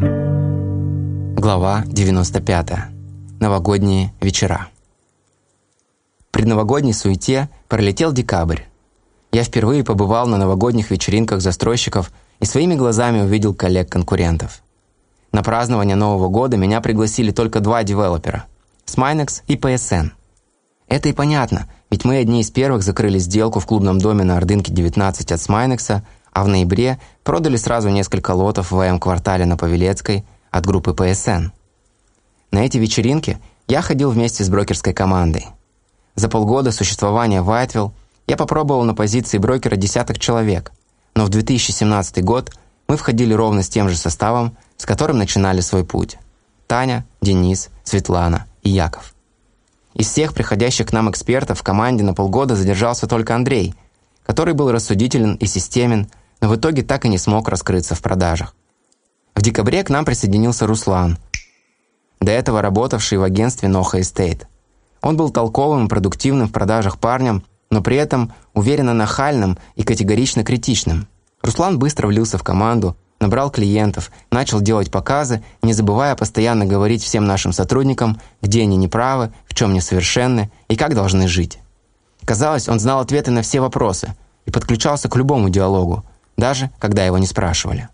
Глава 95. Новогодние вечера. При новогодней суете пролетел декабрь. Я впервые побывал на новогодних вечеринках застройщиков и своими глазами увидел коллег-конкурентов. На празднование Нового года меня пригласили только два девелопера – Sminex и PSN. Это и понятно, ведь мы одни из первых закрыли сделку в клубном доме на Ордынке 19 от Sminex, а в ноябре продали сразу несколько лотов в ВМ-квартале на Павелецкой от группы PSN. На эти вечеринки я ходил вместе с брокерской командой. За полгода существования Whiteville я попробовал на позиции брокера десяток человек, но в 2017 год мы входили ровно с тем же составом, с которым начинали свой путь. Таня, Денис, Светлана и Яков. Из всех приходящих к нам экспертов в команде на полгода задержался только Андрей, который был рассудителен и системен, но в итоге так и не смог раскрыться в продажах. В декабре к нам присоединился Руслан, до этого работавший в агентстве Ноха Эстейт. Он был толковым и продуктивным в продажах парнем, но при этом уверенно нахальным и категорично критичным. Руслан быстро влился в команду, набрал клиентов, начал делать показы, не забывая постоянно говорить всем нашим сотрудникам, где они неправы, в чем несовершенны и как должны жить. Казалось, он знал ответы на все вопросы и подключался к любому диалогу, даже когда его не спрашивали.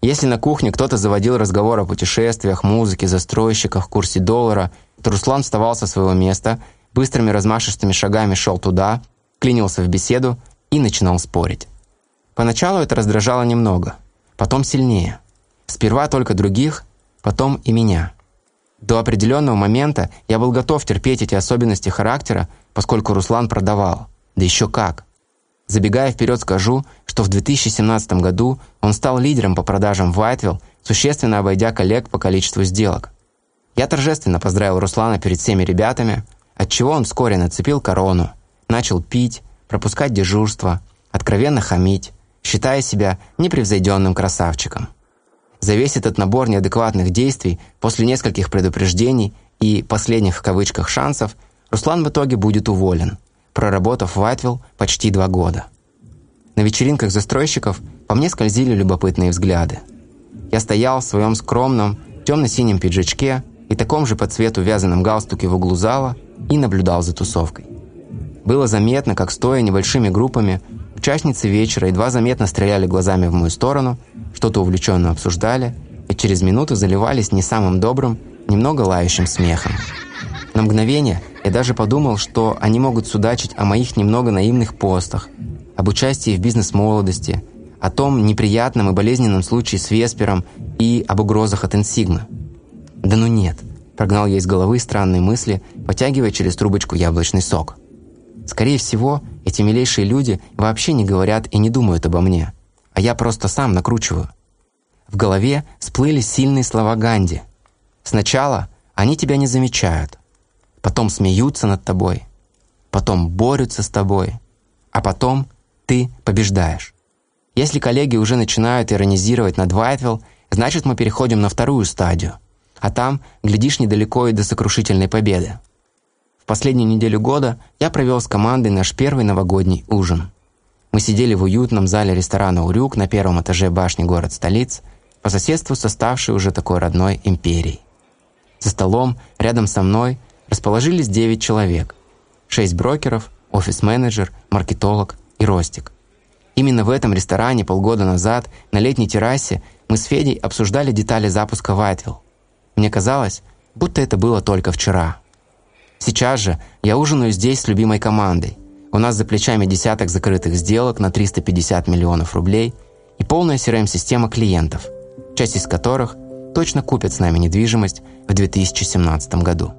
Если на кухне кто-то заводил разговор о путешествиях, музыке, застройщиках, курсе доллара, то Руслан вставал со своего места, быстрыми размашистыми шагами шел туда, клинился в беседу и начинал спорить. Поначалу это раздражало немного, потом сильнее. Сперва только других, потом и меня. До определенного момента я был готов терпеть эти особенности характера, поскольку Руслан продавал. Да еще как! Забегая вперед, скажу, что в 2017 году он стал лидером по продажам в Whiteville, существенно обойдя коллег по количеству сделок. Я торжественно поздравил Руслана перед всеми ребятами, отчего он вскоре нацепил корону, начал пить, пропускать дежурство, откровенно хамить, считая себя непревзойденным красавчиком. За весь этот набор неадекватных действий после нескольких предупреждений и последних в кавычках шансов Руслан в итоге будет уволен – проработав в Вайтвилл почти два года. На вечеринках застройщиков по мне скользили любопытные взгляды. Я стоял в своем скромном темно-синем пиджачке и таком же по цвету вязаном галстуке в углу зала и наблюдал за тусовкой. Было заметно, как стоя небольшими группами, участницы вечера едва заметно стреляли глазами в мою сторону, что-то увлеченно обсуждали и через минуту заливались не самым добрым, немного лающим смехом. На мгновение я даже подумал, что они могут судачить о моих немного наивных постах, об участии в бизнес-молодости, о том неприятном и болезненном случае с Веспером и об угрозах от Инсигмы. Да ну нет, прогнал я из головы странные мысли, потягивая через трубочку яблочный сок. Скорее всего, эти милейшие люди вообще не говорят и не думают обо мне, а я просто сам накручиваю. В голове всплыли сильные слова Ганди. Сначала они тебя не замечают, потом смеются над тобой, потом борются с тобой, а потом ты побеждаешь. Если коллеги уже начинают иронизировать над Вайтвилл, значит мы переходим на вторую стадию, а там, глядишь, недалеко и до сокрушительной победы. В последнюю неделю года я провел с командой наш первый новогодний ужин. Мы сидели в уютном зале ресторана «Урюк» на первом этаже башни город-столиц, по соседству со ставшей уже такой родной империей. За столом, рядом со мной, расположились 9 человек. 6 брокеров, офис-менеджер, маркетолог и Ростик. Именно в этом ресторане полгода назад на летней террасе мы с Федей обсуждали детали запуска Вайтвилл. Мне казалось, будто это было только вчера. Сейчас же я ужинаю здесь с любимой командой. У нас за плечами десяток закрытых сделок на 350 миллионов рублей и полная CRM-система клиентов, часть из которых точно купят с нами недвижимость в 2017 году.